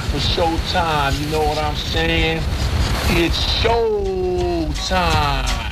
time for showtime. You know what I'm saying? It's showtime.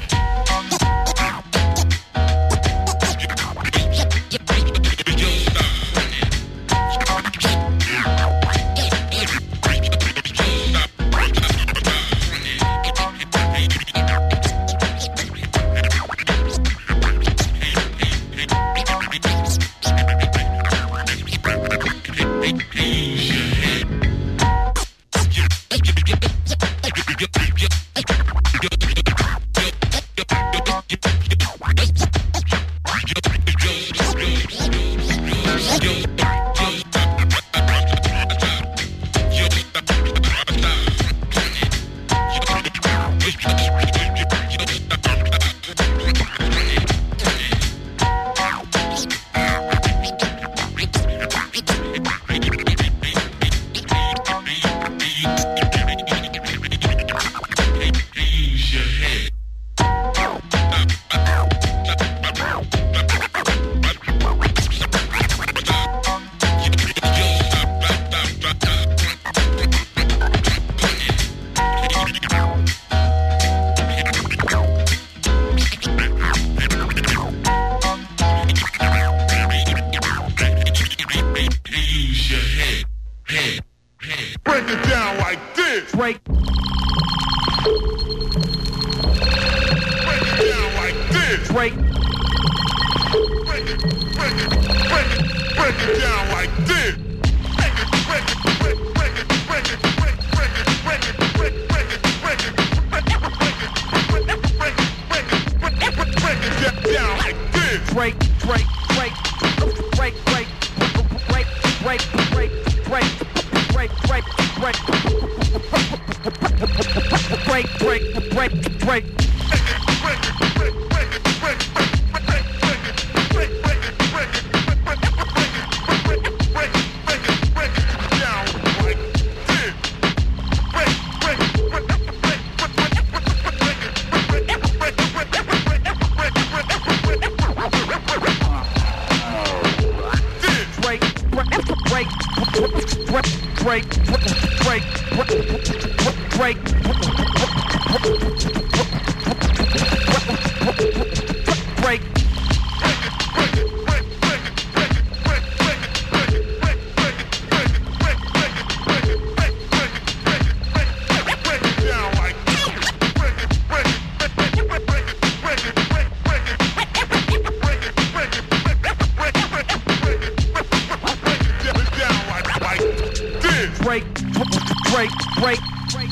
break, break,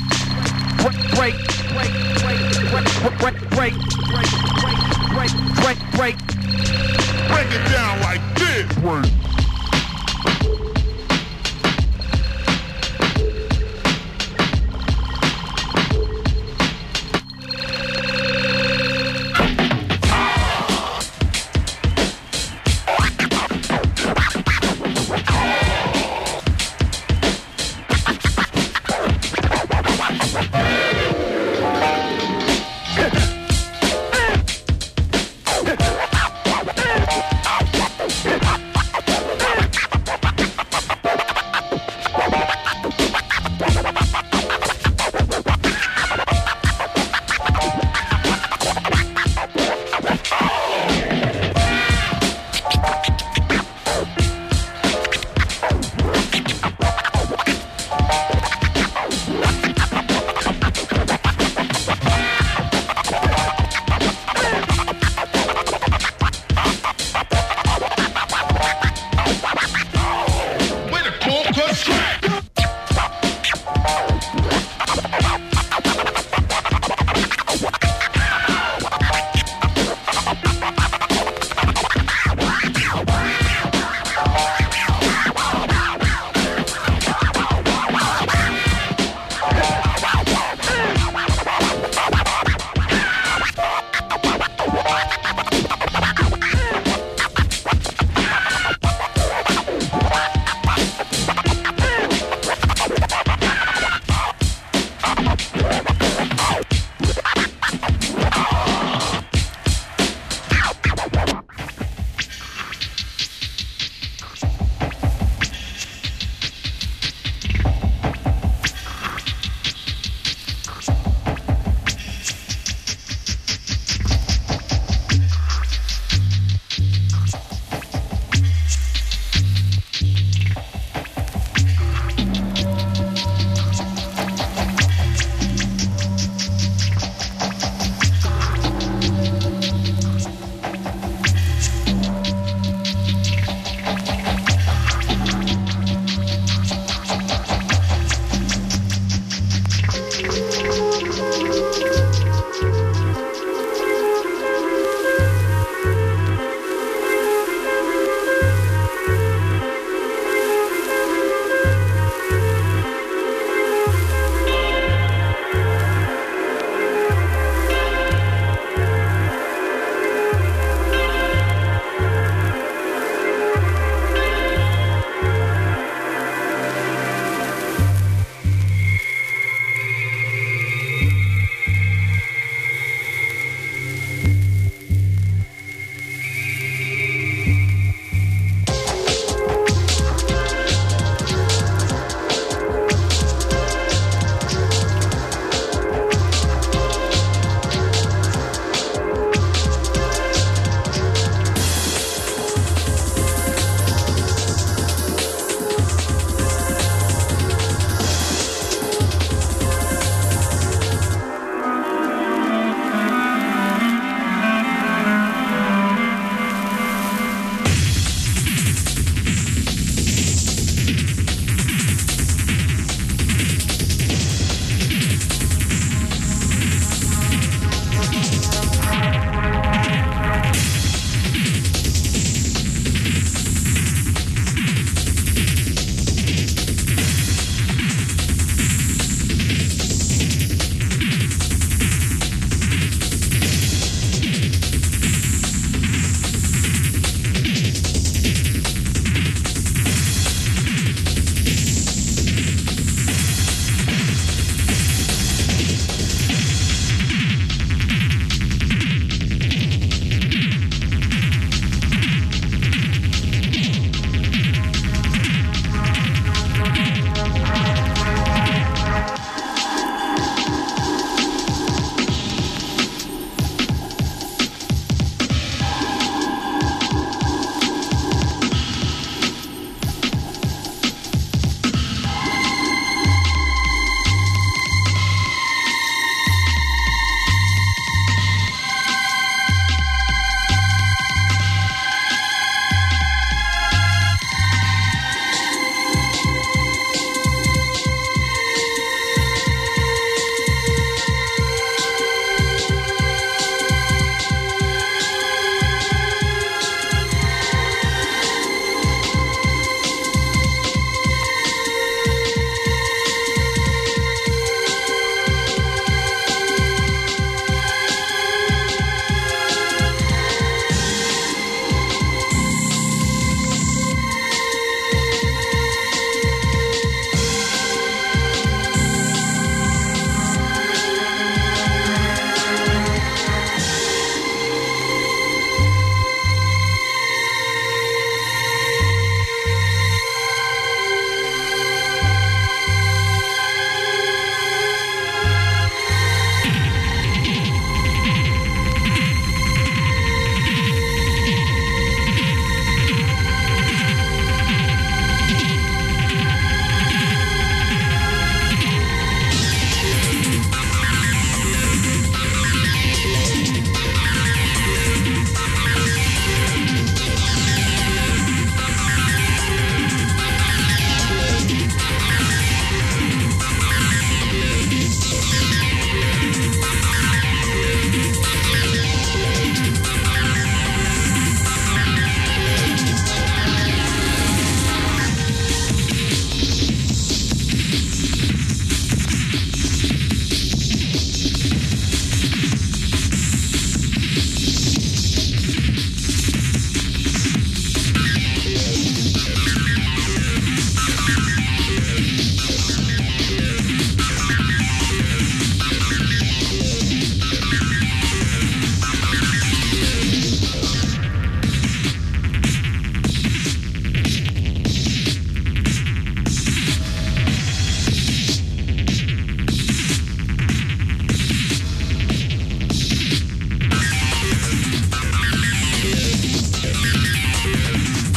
break, break, break, break, break, break, break, break, break it down like this.